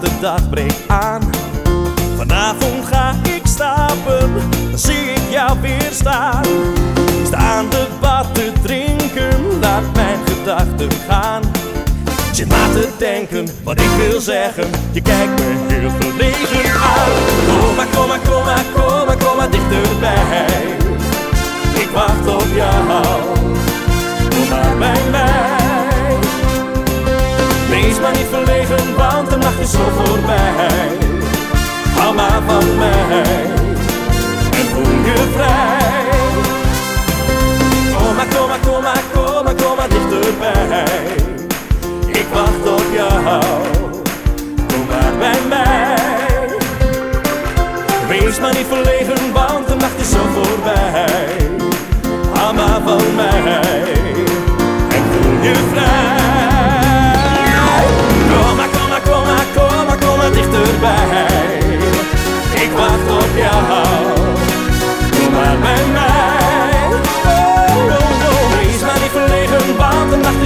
de dag breekt aan. Vanavond ga ik slapen, dan zie ik jou weer staan. Staande wat te drinken, laat mijn gedachten gaan. Je laat te denken wat ik wil zeggen, je kijkt me heel verlegen. Niet verlegen, want de nacht is zo voorbij. Hou maar van mij en voel je vrij. Kom maar, kom maar, kom maar, kom maar, kom maar dichterbij. Ik wacht op jou, kom maar bij mij. Wees maar niet verlegen, want de nacht is zo voorbij. Hou maar van mij Ik wacht op jou, maar bij mij. Oh, oh, oh, wees maar niet verlegen, want de nacht